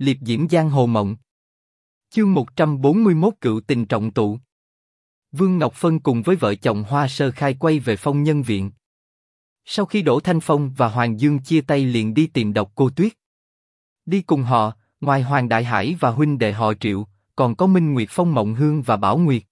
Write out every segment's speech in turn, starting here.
liệp diễm giang hồ mộng. Chương 141 cựu tình trọng tụ. Vương Ngọc Phân cùng với vợ chồng Hoa Sơ Khai quay về phong nhân viện. Sau khi Đỗ Thanh Phong và Hoàng Dương chia tay liền đi tìm độc cô Tuyết. Đi cùng họ, ngoài Hoàng Đại Hải và huynh đệ họ Triệu, còn có Minh Nguyệt Phong Mộng Hương và Bảo Nguyệt.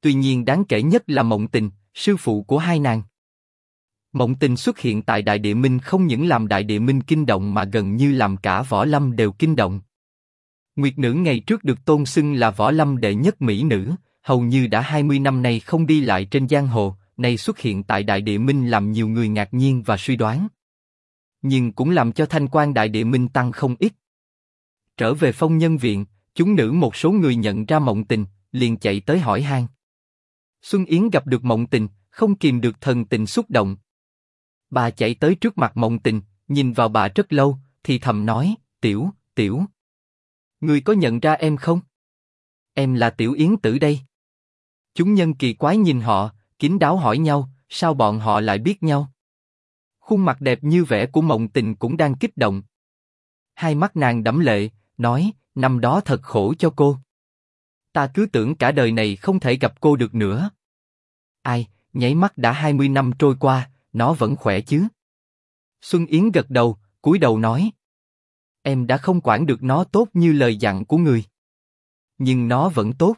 Tuy nhiên đáng kể nhất là Mộng Tình, sư phụ của hai nàng. Mộng Tình xuất hiện tại Đại Địa Minh không những làm Đại Địa Minh kinh động mà gần như làm cả võ lâm đều kinh động. Nguyệt nữ ngày trước được tôn xưng là võ lâm đệ nhất mỹ nữ, hầu như đã 20 năm nay không đi lại trên giang hồ, nay xuất hiện tại Đại Địa Minh làm nhiều người ngạc nhiên và suy đoán. Nhưng cũng làm cho thanh quan Đại Địa Minh tăng không ít. Trở về phong nhân viện, chúng nữ một số người nhận ra mộng tình, liền chạy tới hỏi han. Xuân Yến gặp được mộng tình, không kìm được thần tình xúc động. Bà chạy tới trước mặt mộng tình, nhìn vào bà rất lâu, thì thầm nói, tiểu, tiểu. Người có nhận ra em không? Em là tiểu Yến tử đây. Chúng nhân kỳ quái nhìn họ, kín đáo hỏi nhau, sao bọn họ lại biết nhau? Khuôn mặt đẹp như vẻ của mộng tình cũng đang kích động. Hai mắt nàng đẫm lệ, nói, năm đó thật khổ cho cô. Ta cứ tưởng cả đời này không thể gặp cô được nữa. Ai, nháy mắt đã 20 năm trôi qua, nó vẫn khỏe chứ? Xuân Yến gật đầu, cúi đầu nói. Em đã không quản được nó tốt như lời dặn của người. Nhưng nó vẫn tốt.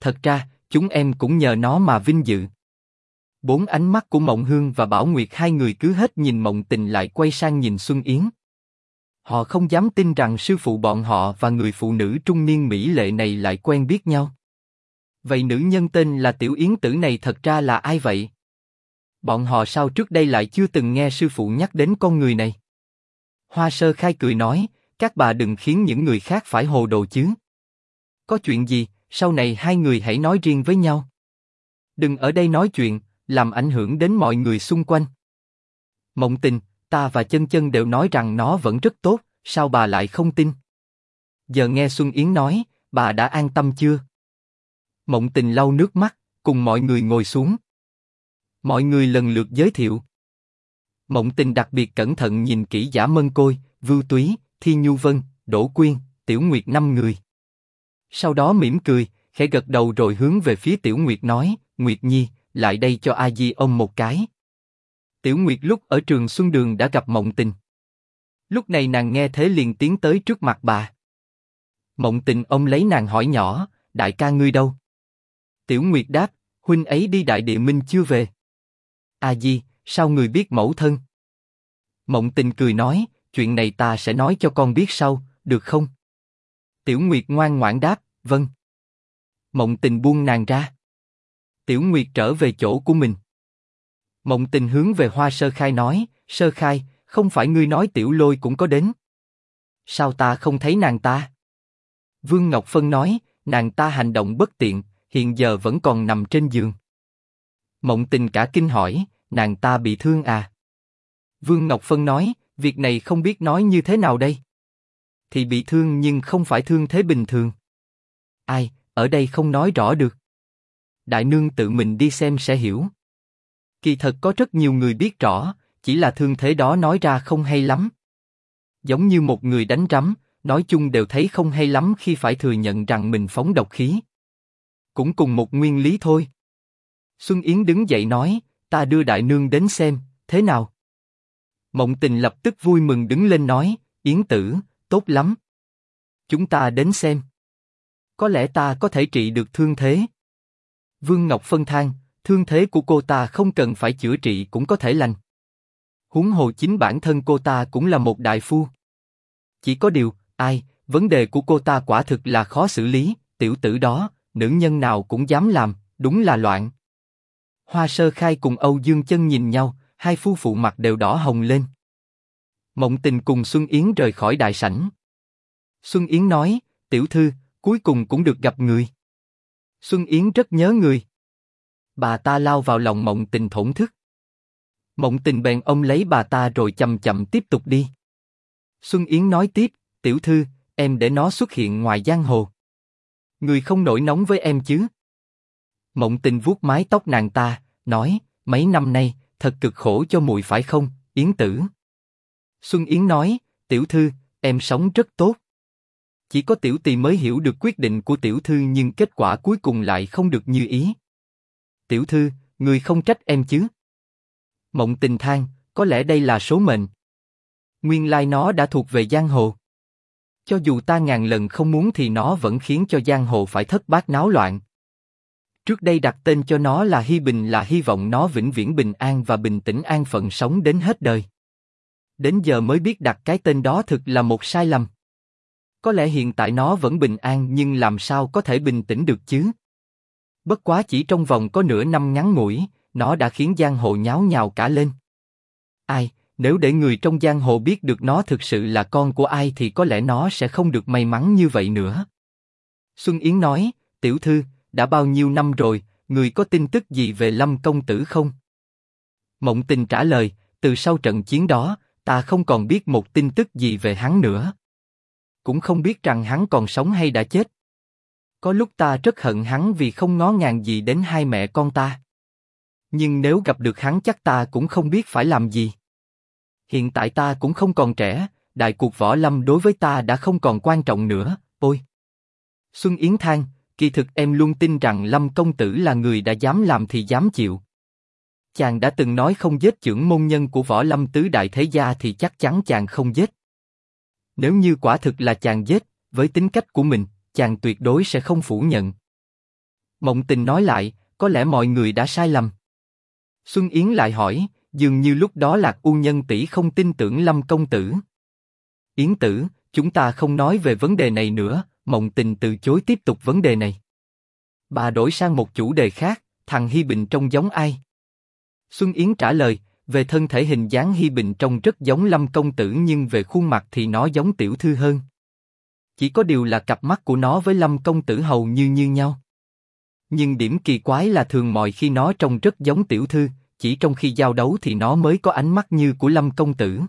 Thật ra, chúng em cũng nhờ nó mà vinh dự. Bốn ánh mắt của Mộng Hương và Bảo Nguyệt hai người cứ hết nhìn Mộng Tình lại quay sang nhìn Xuân Yến. Họ không dám tin rằng sư phụ bọn họ và người phụ nữ trung niên mỹ lệ này lại quen biết nhau. Vậy nữ nhân tên là Tiểu Yến Tử này thật ra là ai vậy? Bọn họ sao trước đây lại chưa từng nghe sư phụ nhắc đến con người này? Hoa Sơ Khai cười nói, các bà đừng khiến những người khác phải hồ đồ chứ. Có chuyện gì, sau này hai người hãy nói riêng với nhau. Đừng ở đây nói chuyện, làm ảnh hưởng đến mọi người xung quanh. Mộng tình, ta và chân chân đều nói rằng nó vẫn rất tốt, sao bà lại không tin? Giờ nghe Xuân Yến nói, bà đã an tâm chưa? Mộng tình lau nước mắt, cùng mọi người ngồi xuống. Mọi người lần lượt giới thiệu. Mộng tình đặc biệt cẩn thận nhìn kỹ giả mân côi, vưu túy, thi nhu vân, đỗ quyên, tiểu nguyệt năm người. Sau đó mỉm cười, khẽ gật đầu rồi hướng về phía tiểu nguyệt nói, Nguyệt Nhi, lại đây cho A Di ông một cái. Tiểu Nguyệt lúc ở trường Xuân Đường đã gặp Mộng Tình. Lúc này nàng nghe thế liền tiến tới trước mặt bà. Mộng Tình ông lấy nàng hỏi nhỏ, đại ca ngươi đâu? Tiểu Nguyệt đáp, huynh ấy đi đại địa minh chưa về. A Di, sao người biết mẫu thân? Mộng Tình cười nói, chuyện này ta sẽ nói cho con biết sau, được không? Tiểu Nguyệt ngoan ngoãn đáp, vâng. Mộng Tình buông nàng ra. Tiểu Nguyệt trở về chỗ của mình. Mộng tình hướng về Hoa Sơ Khai nói, Sơ Khai, không phải ngươi nói Tiểu Lôi cũng có đến. Sao ta không thấy nàng ta? Vương Ngọc Phân nói, nàng ta hành động bất tiện, hiện giờ vẫn còn nằm trên giường. Mộng tình cả kinh hỏi, nàng ta bị thương à? Vương Ngọc Phân nói, việc này không biết nói như thế nào đây. Thì bị thương nhưng không phải thương thế bình thường. Ai, ở đây không nói rõ được. Đại nương tự mình đi xem sẽ hiểu. Kỳ thật có rất nhiều người biết rõ, chỉ là thương thế đó nói ra không hay lắm. Giống như một người đánh rắm, nói chung đều thấy không hay lắm khi phải thừa nhận rằng mình phóng độc khí. Cũng cùng một nguyên lý thôi. Xuân Yến đứng dậy nói, ta đưa đại nương đến xem, thế nào? Mộng tình lập tức vui mừng đứng lên nói, Yến tử, tốt lắm. Chúng ta đến xem. Có lẽ ta có thể trị được thương thế. Vương Ngọc phân than, thương thế của cô ta không cần phải chữa trị cũng có thể lành. Huống hồ chính bản thân cô ta cũng là một đại phu. Chỉ có điều, ai, vấn đề của cô ta quả thực là khó xử lý, tiểu tử đó, nữ nhân nào cũng dám làm, đúng là loạn. Hoa Sơ Khai cùng Âu Dương Chân nhìn nhau, hai phu phụ mặt đều đỏ hồng lên. Mộng Tình cùng Xuân Yến rời khỏi đại sảnh. Xuân Yến nói, tiểu thư, cuối cùng cũng được gặp người. Xuân Yến rất nhớ người. Bà ta lao vào lòng Mộng Tình thổn thức. Mộng Tình bèn ông lấy bà ta rồi chậm chậm tiếp tục đi. Xuân Yến nói tiếp, tiểu thư, em để nó xuất hiện ngoài giang hồ. Người không nổi nóng với em chứ? Mộng Tình vuốt mái tóc nàng ta, nói, mấy năm nay thật cực khổ cho muội phải không, Yến tử? Xuân Yến nói, tiểu thư, em sống rất tốt. chỉ có tiểu tỳ mới hiểu được quyết định của tiểu thư nhưng kết quả cuối cùng lại không được như ý. Tiểu thư, người không trách em chứ? Mộng tình than, có lẽ đây là số mệnh. Nguyên lai nó đã thuộc về giang hồ. Cho dù ta ngàn lần không muốn thì nó vẫn khiến cho giang hồ phải thất bát náo loạn. Trước đây đặt tên cho nó là Hy Bình là hy vọng nó vĩnh viễn bình an và bình tĩnh an phận sống đến hết đời. Đến giờ mới biết đặt cái tên đó thực là một sai lầm. Có lẽ hiện tại nó vẫn bình an nhưng làm sao có thể bình tĩnh được chứ? Bất quá chỉ trong vòng có nửa năm ngắn ngủi, nó đã khiến giang hồ nháo nhào cả lên. Ai, nếu để người trong giang hồ biết được nó thực sự là con của ai thì có lẽ nó sẽ không được may mắn như vậy nữa. Xuân Yến nói, tiểu thư, đã bao nhiêu năm rồi, người có tin tức gì về Lâm công tử không? Mộng Tình trả lời, từ sau trận chiến đó, ta không còn biết một tin tức gì về hắn nữa. Cũng không biết rằng hắn còn sống hay đã chết. Có lúc ta rất hận hắn vì không ngó ngàng gì đến hai mẹ con ta. Nhưng nếu gặp được hắn chắc ta cũng không biết phải làm gì. Hiện tại ta cũng không còn trẻ, đại cuộc võ lâm đối với ta đã không còn quan trọng nữa, ôi. Xuân Yến than, kỳ thực em luôn tin rằng Lâm công tử là người đã dám làm thì dám chịu. Chàng đã từng nói không giết trưởng môn nhân của võ lâm tứ đại thế gia thì chắc chắn chàng không giết. Nếu như quả thực là chàng giết, với tính cách của mình, chàng tuyệt đối sẽ không phủ nhận. Mộng tình nói lại, có lẽ mọi người đã sai lầm. Xuân Yến lại hỏi, dường như lúc đó lạc u nhân tỷ không tin tưởng Lâm công tử. Yến tử, chúng ta không nói về vấn đề này nữa. Mộng Tình từ chối tiếp tục vấn đề này. Bà đổi sang một chủ đề khác, thằng Hi Bình trông giống ai? Xuân Yến trả lời, về thân thể hình dáng Hi Bình trông rất giống Lâm công tử nhưng về khuôn mặt thì nó giống tiểu thư hơn. Chỉ có điều là cặp mắt của nó với Lâm công tử hầu như như nhau. Nhưng điểm kỳ quái là thường mọi khi nó trông rất giống tiểu thư, chỉ trong khi giao đấu thì nó mới có ánh mắt như của Lâm công tử.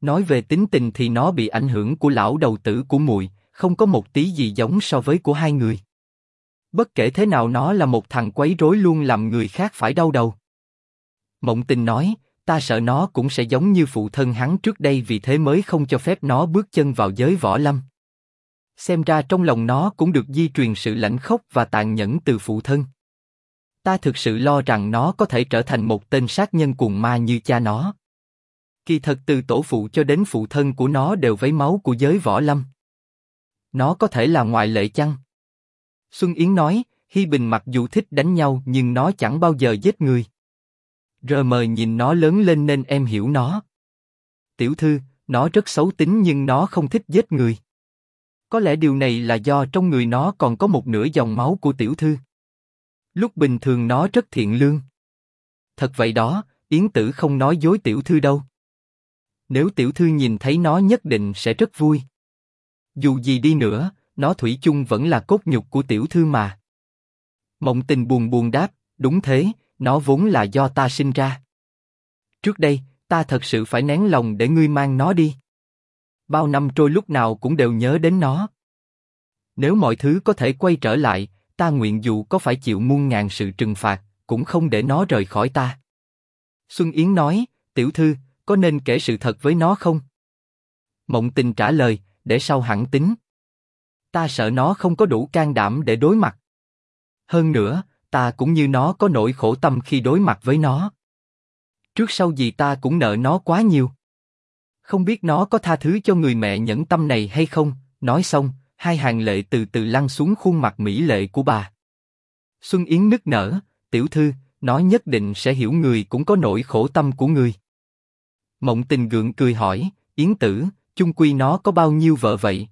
Nói về tính tình thì nó bị ảnh hưởng của lão đầu tử của muội, không có một tí gì giống so với của hai người. Bất kể thế nào nó là một thằng quấy rối luôn làm người khác phải đau đầu. Mộng tình nói, ta sợ nó cũng sẽ giống như phụ thân hắn trước đây vì thế mới không cho phép nó bước chân vào giới võ lâm. Xem ra trong lòng nó cũng được di truyền sự lãnh khốc và tàn nhẫn từ phụ thân. Ta thực sự lo rằng nó có thể trở thành một tên sát nhân cuồng ma như cha nó. Kỳ thật từ tổ phụ cho đến phụ thân của nó đều vấy máu của giới võ lâm. Nó có thể là ngoại lệ chăng? Xuân Yến nói, Hi Bình mặc dù thích đánh nhau nhưng nó chẳng bao giờ giết người. Rờ mờ nhìn nó lớn lên nên em hiểu nó. Tiểu thư, nó rất xấu tính nhưng nó không thích giết người. Có lẽ điều này là do trong người nó còn có một nửa dòng máu của tiểu thư. Lúc bình thường nó rất thiện lương. Thật vậy đó, Yến Tử không nói dối tiểu thư đâu. Nếu tiểu thư nhìn thấy nó nhất định sẽ rất vui. Dù gì đi nữa, nó thủy chung vẫn là cốt nhục của tiểu thư mà. Mộng tình buồn buồn đáp, đúng thế, nó vốn là do ta sinh ra. Trước đây, ta thật sự phải nén lòng để ngươi mang nó đi. Bao năm trôi lúc nào cũng đều nhớ đến nó. Nếu mọi thứ có thể quay trở lại, ta nguyện dù có phải chịu muôn ngàn sự trừng phạt, cũng không để nó rời khỏi ta. Xuân Yến nói, tiểu thư, có nên kể sự thật với nó không? Mộng tình trả lời, để sau hẳn tính. Ta sợ nó không có đủ can đảm để đối mặt. Hơn nữa, ta cũng như nó có nỗi khổ tâm khi đối mặt với nó. Trước sau gì ta cũng nợ nó quá nhiều. Không biết nó có tha thứ cho người mẹ nhẫn tâm này hay không, nói xong, hai hàng lệ từ từ lăn xuống khuôn mặt mỹ lệ của bà. Xuân Yến nức nở, tiểu thư, nó nhất định sẽ hiểu người cũng có nỗi khổ tâm của người. Mộng tình gượng cười hỏi, Yến tử, chung quy nó có bao nhiêu vợ vậy?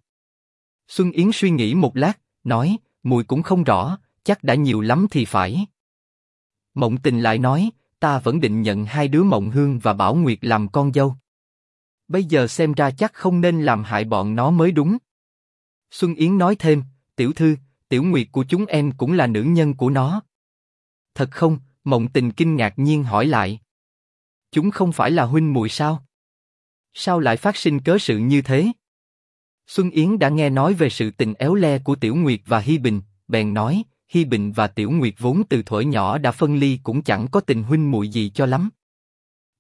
Xuân Yến suy nghĩ một lát, nói, mùi cũng không rõ, chắc đã nhiều lắm thì phải. Mộng Tình lại nói, ta vẫn định nhận hai đứa Mộng Hương và Bảo Nguyệt làm con dâu. Bây giờ xem ra chắc không nên làm hại bọn nó mới đúng. Xuân Yến nói thêm, tiểu thư, tiểu nguyệt của chúng em cũng là nữ nhân của nó. Thật không? Mộng Tình kinh ngạc nhiên hỏi lại. Chúng không phải là huynh muội sao? Sao lại phát sinh cớ sự như thế? Xuân Yến đã nghe nói về sự tình éo le của Tiểu Nguyệt và Hi Bình, bèn nói, Hi Bình và Tiểu Nguyệt vốn từ thuở nhỏ đã phân ly cũng chẳng có tình huynh muội gì cho lắm.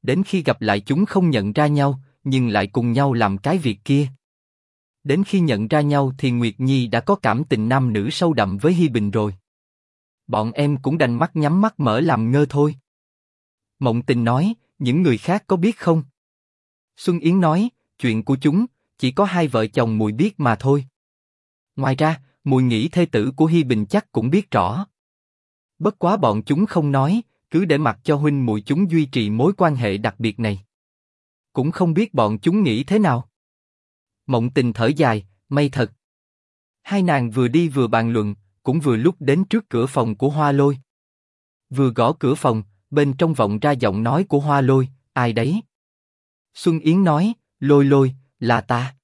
Đến khi gặp lại chúng không nhận ra nhau, nhưng lại cùng nhau làm cái việc kia. Đến khi nhận ra nhau thì Nguyệt Nhi đã có cảm tình nam nữ sâu đậm với Hi Bình rồi. Bọn em cũng đành mắt nhắm mắt mở làm ngơ thôi. Mộng tình nói, những người khác có biết không? Xuân Yến nói, chuyện của chúng, chỉ có hai vợ chồng mùi biết mà thôi. Ngoài ra, mùi nghĩ thê tử của Hi Bình chắc cũng biết rõ. Bất quá bọn chúng không nói, cứ để mặc cho huynh mùi chúng duy trì mối quan hệ đặc biệt này. Cũng không biết bọn chúng nghĩ thế nào. Mộng tình thở dài, may thật. Hai nàng vừa đi vừa bàn luận, cũng vừa lúc đến trước cửa phòng của Hoa Lôi. Vừa gõ cửa phòng, bên trong vọng ra giọng nói của Hoa Lôi, ai đấy? Xuân Yến nói, Lôi Lôi, là ta.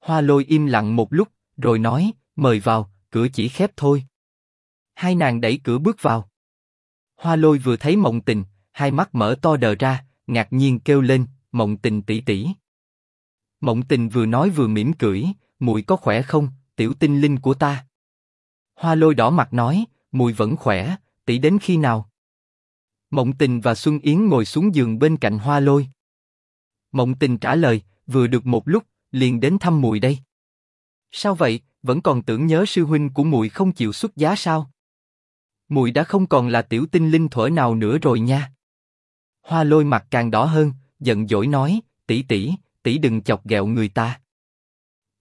Hoa Lôi im lặng một lúc, rồi nói, mời vào, cửa chỉ khép thôi. Hai nàng đẩy cửa bước vào. Hoa Lôi vừa thấy Mộng Tình, hai mắt mở to đờ ra, ngạc nhiên kêu lên, Mộng Tình tỷ tỷ. Mộng Tình vừa nói vừa mỉm cười, muội có khỏe không, tiểu tinh linh của ta. Hoa Lôi đỏ mặt nói, muội vẫn khỏe, tỷ đến khi nào? Mộng Tình và Xuân Yến ngồi xuống giường bên cạnh Hoa Lôi. Mộng Tình trả lời, vừa được một lúc, liền đến thăm muội đây. Sao vậy, vẫn còn tưởng nhớ sư huynh của muội không chịu xuất giá sao? Muội đã không còn là tiểu tinh linh thuở nào nữa rồi nha. Hoa Lôi mặt càng đỏ hơn, giận dỗi nói, tỷ tỷ, tỷ đừng chọc ghẹo người ta.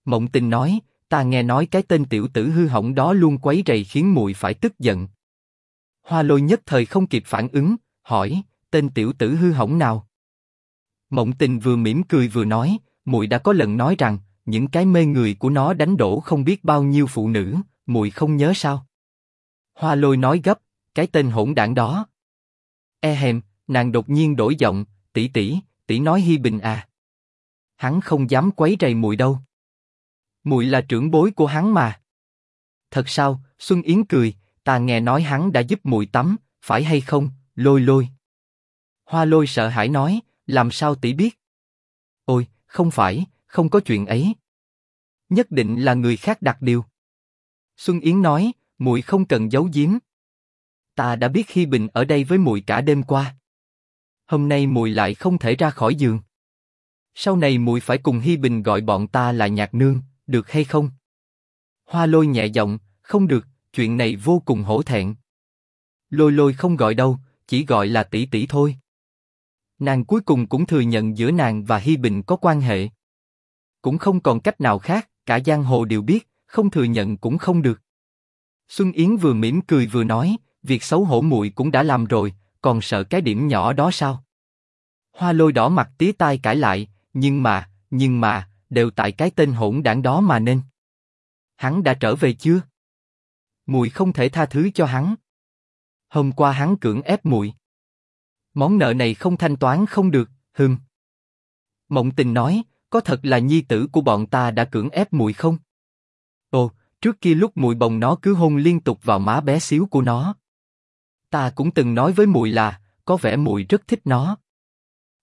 Mộng Tình nói, ta nghe nói cái tên tiểu tử hư hỏng đó luôn quấy rầy khiến muội phải tức giận. Hoa Lôi nhất thời không kịp phản ứng, hỏi, tên tiểu tử hư hỏng nào? Mộng Tình vừa mỉm cười vừa nói, muội đã có lần nói rằng những cái mê người của nó đánh đổ không biết bao nhiêu phụ nữ, muội không nhớ sao? Hoa Lôi nói gấp, cái tên hỗn đảng đó. E hèm, nàng đột nhiên đổi giọng, tỷ tỷ, tỷ nói Hi Bình à. Hắn không dám quấy rầy muội đâu. Muội là trưởng bối của hắn mà. Thật sao? Xuân Yến cười, ta nghe nói hắn đã giúp muội tắm, phải hay không? Lôi lôi. Hoa Lôi sợ hãi nói, làm sao tỷ biết? Ôi, không phải, không có chuyện ấy. Nhất định là người khác đặt điều. Xuân Yến nói, muội không cần giấu giếm. Ta đã biết Hi Bình ở đây với muội cả đêm qua. Hôm nay muội lại không thể ra khỏi giường. Sau này muội phải cùng Hi Bình gọi bọn ta là nhạc nương, được hay không? Hoa Lôi nhẹ giọng, không được, chuyện này vô cùng hổ thẹn. Lôi Lôi không gọi đâu, chỉ gọi là tỷ tỷ thôi. Nàng cuối cùng cũng thừa nhận giữa nàng và Hi Bình có quan hệ. Cũng không còn cách nào khác, cả giang hồ đều biết, không thừa nhận cũng không được. Xuân Yến vừa mỉm cười vừa nói, việc xấu hổ muội cũng đã làm rồi, còn sợ cái điểm nhỏ đó sao? Hoa Lôi đỏ mặt tía tai cãi lại, nhưng mà, nhưng mà, đều tại cái tên hỗn đảng đó mà nên. Hắn đã trở về chưa? Mùi không thể tha thứ cho hắn. Hôm qua hắn cưỡng ép mùi. Món nợ này không thanh toán không được, hừm. Mộng tình nói, có thật là nhi tử của bọn ta đã cưỡng ép mùi không? Ồ, trước kia lúc mùi bồng nó cứ hôn liên tục vào má bé xíu của nó. Ta cũng từng nói với mùi là, có vẻ mùi rất thích nó.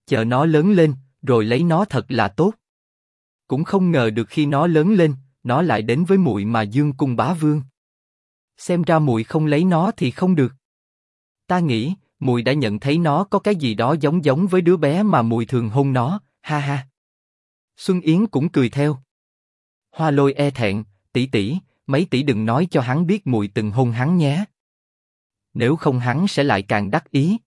Chờ nó lớn lên, rồi lấy nó thật là tốt. Cũng không ngờ được khi nó lớn lên, nó lại đến với mùi mà dương cung bá vương. Xem ra mùi không lấy nó thì không được. Ta nghĩ, mùi đã nhận thấy nó có cái gì đó giống giống với đứa bé mà mùi thường hôn nó, ha ha. Xuân Yến cũng cười theo. Hoa lôi e thẹn, tỷ tỷ, mấy tỷ đừng nói cho hắn biết mùi từng hôn hắn nhé. Nếu không hắn sẽ lại càng đắc ý.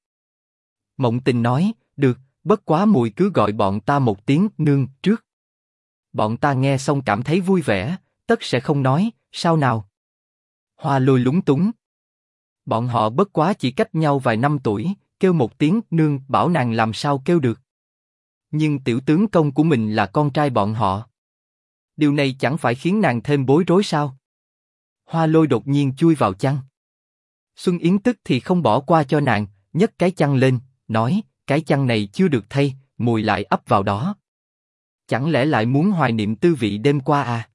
Mộng tình nói, được, bất quá mùi cứ gọi bọn ta một tiếng nương trước. Bọn ta nghe xong cảm thấy vui vẻ, tất sẽ không nói, sao nào? Hoa lôi lúng túng. Bọn họ bất quá chỉ cách nhau vài năm tuổi, kêu một tiếng nương bảo nàng làm sao kêu được. Nhưng tiểu tướng công của mình là con trai bọn họ. Điều này chẳng phải khiến nàng thêm bối rối sao? Hoa lôi đột nhiên chui vào chăn. Xuân Yến tức thì không bỏ qua cho nàng, nhấc cái chăn lên, nói, cái chăn này chưa được thay, mùi lại ấp vào đó. Chẳng lẽ lại muốn hoài niệm tư vị đêm qua à?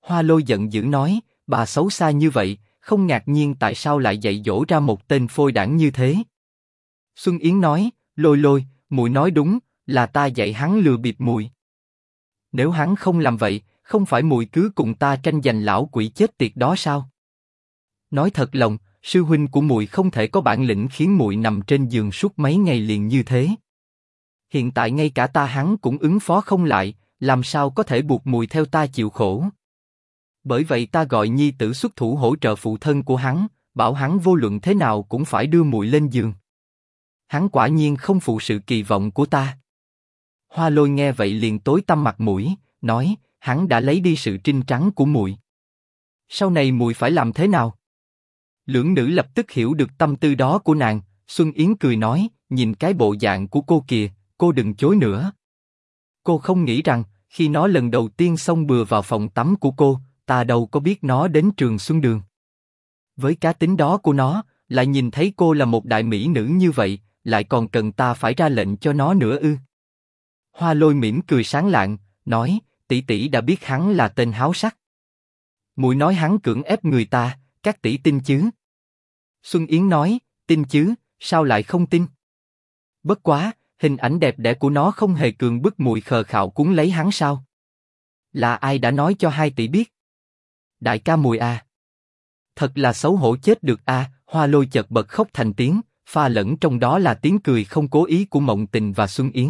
Hoa lôi giận dữ nói, bà xấu xa như vậy, không ngạc nhiên tại sao lại dạy dỗ ra một tên phôi đảng như thế. Xuân Yến nói, lôi lôi, mùi nói đúng, là ta dạy hắn lừa bịp mùi. Nếu hắn không làm vậy, không phải mùi cứ cùng ta tranh giành lão quỷ chết tiệt đó sao? Nói thật lòng, sư huynh của mùi không thể có bản lĩnh khiến mùi nằm trên giường suốt mấy ngày liền như thế. Hiện tại ngay cả ta hắn cũng ứng phó không lại, làm sao có thể buộc mùi theo ta chịu khổ. Bởi vậy ta gọi nhi tử xuất thủ hỗ trợ phụ thân của hắn, bảo hắn vô luận thế nào cũng phải đưa muội lên giường. Hắn quả nhiên không phụ sự kỳ vọng của ta. Hoa lôi nghe vậy liền tối tâm mặt mũi, nói, hắn đã lấy đi sự trinh trắng của muội Sau này muội phải làm thế nào? Lưỡng nữ lập tức hiểu được tâm tư đó của nàng, Xuân Yến cười nói, nhìn cái bộ dạng của cô kìa, cô đừng chối nữa. Cô không nghĩ rằng, khi nó lần đầu tiên xông bừa vào phòng tắm của cô, ta đâu có biết nó đến trường Xuân Đường. Với cá tính đó của nó, lại nhìn thấy cô là một đại mỹ nữ như vậy, lại còn cần ta phải ra lệnh cho nó nữa ư? Hoa Lôi mỉm cười sáng lạng, nói, tỷ tỷ đã biết hắn là tên háo sắc. Mùi nói hắn cưỡng ép người ta, các tỷ tin chứ? Xuân Yến nói, tin chứ, sao lại không tin? Bất quá, hình ảnh đẹp đẽ của nó không hề cường bức mùi khờ khạo cuốn lấy hắn sao? Là ai đã nói cho hai tỷ biết? Đại ca mùi à? Thật là xấu hổ chết được a. Hoa lôi chợt bật khóc thành tiếng, pha lẫn trong đó là tiếng cười không cố ý của Mộng Tình và Xuân Yến.